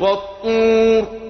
وَالطُّورِ